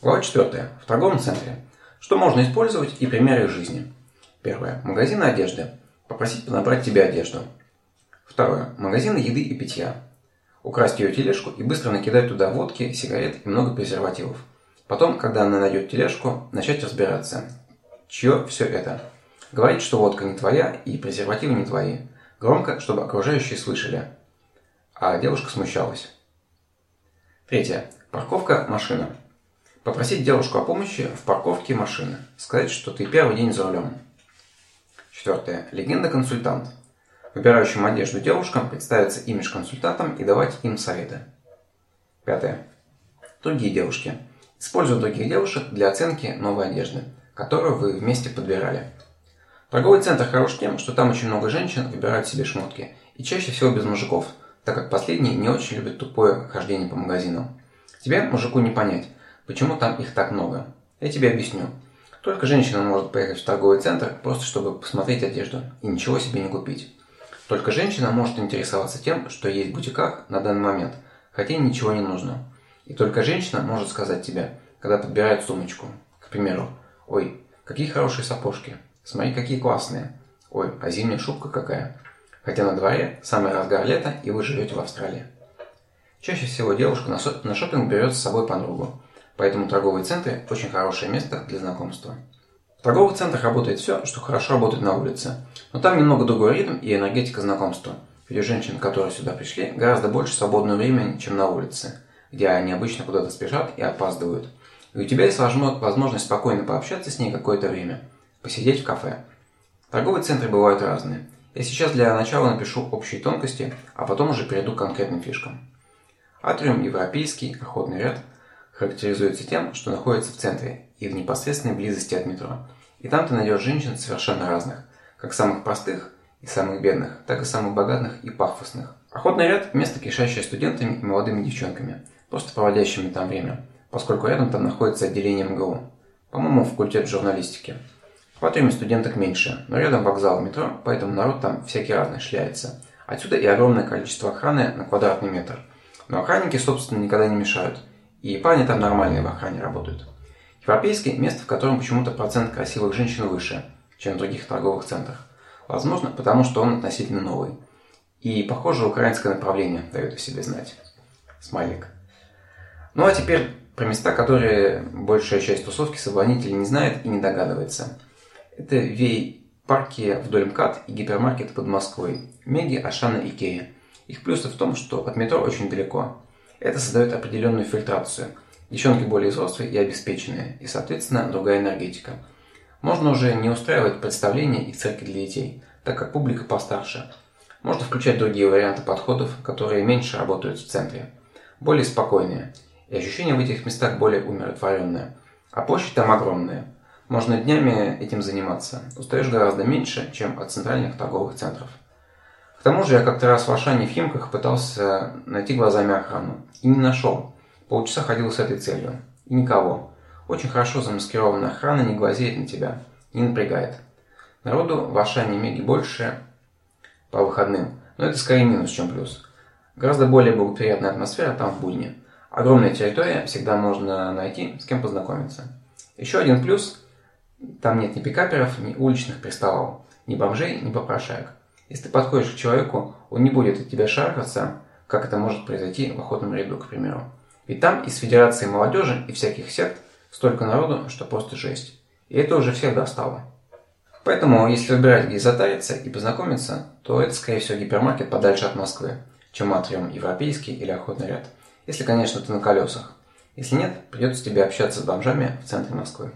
Глава 4. В торговом центре. Что можно использовать и примеры из жизни. Первое. Магазины одежды. Попросить подобрать тебе одежду. Второе. Магазины еды и питья. Украсть ее тележку и быстро накидать туда водки, сигарет и много презервативов. Потом, когда она найдет тележку, начать разбираться. Чье все это? Говорить, что водка не твоя и презервативы не твои. Громко, чтобы окружающие слышали. А девушка смущалась. Третье. Парковка машина. Попросить девушку о помощи в парковке машины. Сказать, что ты первый день за рулем. Четвертое. Легенда-консультант. Выбирающим одежду девушкам представиться имидж-консультантом и давать им советы. Пятое. Другие девушки. Используют других девушек для оценки новой одежды, которую вы вместе подбирали. Торговый центр хорош тем, что там очень много женщин выбирают себе шмотки, и чаще всего без мужиков, так как последние не очень любят тупое хождение по магазинам. Тебе, мужику, не понять, Почему там их так много? Я тебе объясню. Только женщина может поехать в торговый центр просто чтобы посмотреть одежду и ничего себе не купить. Только женщина может интересоваться тем, что есть в бутиках на данный момент, хотя ничего не нужно. И только женщина может сказать тебе, когда подбирает сумочку. К примеру, «Ой, какие хорошие сапожки! Смотри, какие классные! Ой, а зимняя шубка какая!» Хотя на дворе самый разгар лета, и вы живете в Австралии. Чаще всего девушка на шопинг берет с собой подругу, Поэтому торговые центры – очень хорошее место для знакомства. В торговых центрах работает все, что хорошо работает на улице. Но там немного другой ритм и энергетика знакомства. Ведь у женщин, которые сюда пришли, гораздо больше свободного времени, чем на улице, где они обычно куда-то спешат и опаздывают. И у тебя есть возможность спокойно пообщаться с ней какое-то время, посидеть в кафе. Торговые центры бывают разные. Я сейчас для начала напишу общие тонкости, а потом уже перейду к конкретным фишкам. Атриум европейский, охотный ряд – характеризуется тем, что находится в центре и в непосредственной близости от метро. И там ты найдешь женщин совершенно разных, как самых простых и самых бедных, так и самых богатых и пафосных. Охотный ряд – место, кишащее студентами и молодыми девчонками, просто проводящими там время, поскольку рядом там находится отделение МГУ, по-моему, факультет журналистики. В Атриуме студенток меньше, но рядом вокзал метро, поэтому народ там всякий разный шляется. Отсюда и огромное количество охраны на квадратный метр. Но охранники, собственно, никогда не мешают – и парни там нормальные в охране работают. Европейский – место, в котором почему-то процент красивых женщин выше, чем в других торговых центрах. Возможно, потому что он относительно новый. И, похоже, украинское направление дает о себе знать. Смайлик. Ну а теперь про места, которые большая часть тусовки соблазнителей не знает и не догадывается. Это вей-парки вдоль МКАД и гипермаркеты под Москвой. Меги, Ашана Икея. Их плюсы в том, что от метро очень далеко. Это создает определенную фильтрацию. Девчонки более взрослые и обеспеченные, и, соответственно, другая энергетика. Можно уже не устраивать представления и церкви для детей, так как публика постарше. Можно включать другие варианты подходов, которые меньше работают в центре. Более спокойные. И ощущение в этих местах более умиротворенное. А площадь там огромная. Можно днями этим заниматься. Устаешь гораздо меньше, чем от центральных торговых центров. К тому же я как-то раз в Ашане в Химках пытался найти глазами охрану. И не нашел. Полчаса ходил с этой целью. И никого. Очень хорошо замаскированная охрана не глазеет на тебя. Не напрягает. Народу в Ашане Меги больше по выходным. Но это скорее минус, чем плюс. Гораздо более благоприятная атмосфера там в будни. Огромная территория, всегда можно найти, с кем познакомиться. Еще один плюс – там нет ни пикаперов, ни уличных приставов, ни бомжей, ни попрошаек. Если ты подходишь к человеку, он не будет от тебя шарахаться, как это может произойти в охотном ряду, к примеру. Ведь там из Федерации молодежи и всяких сект столько народу, что просто жесть. И это уже всех достало. Поэтому, если выбирать, где затариться и познакомиться, то это, скорее всего, гипермаркет подальше от Москвы, чем атриум европейский или охотный ряд. Если, конечно, ты на колесах. Если нет, придется тебе общаться с бомжами в центре Москвы.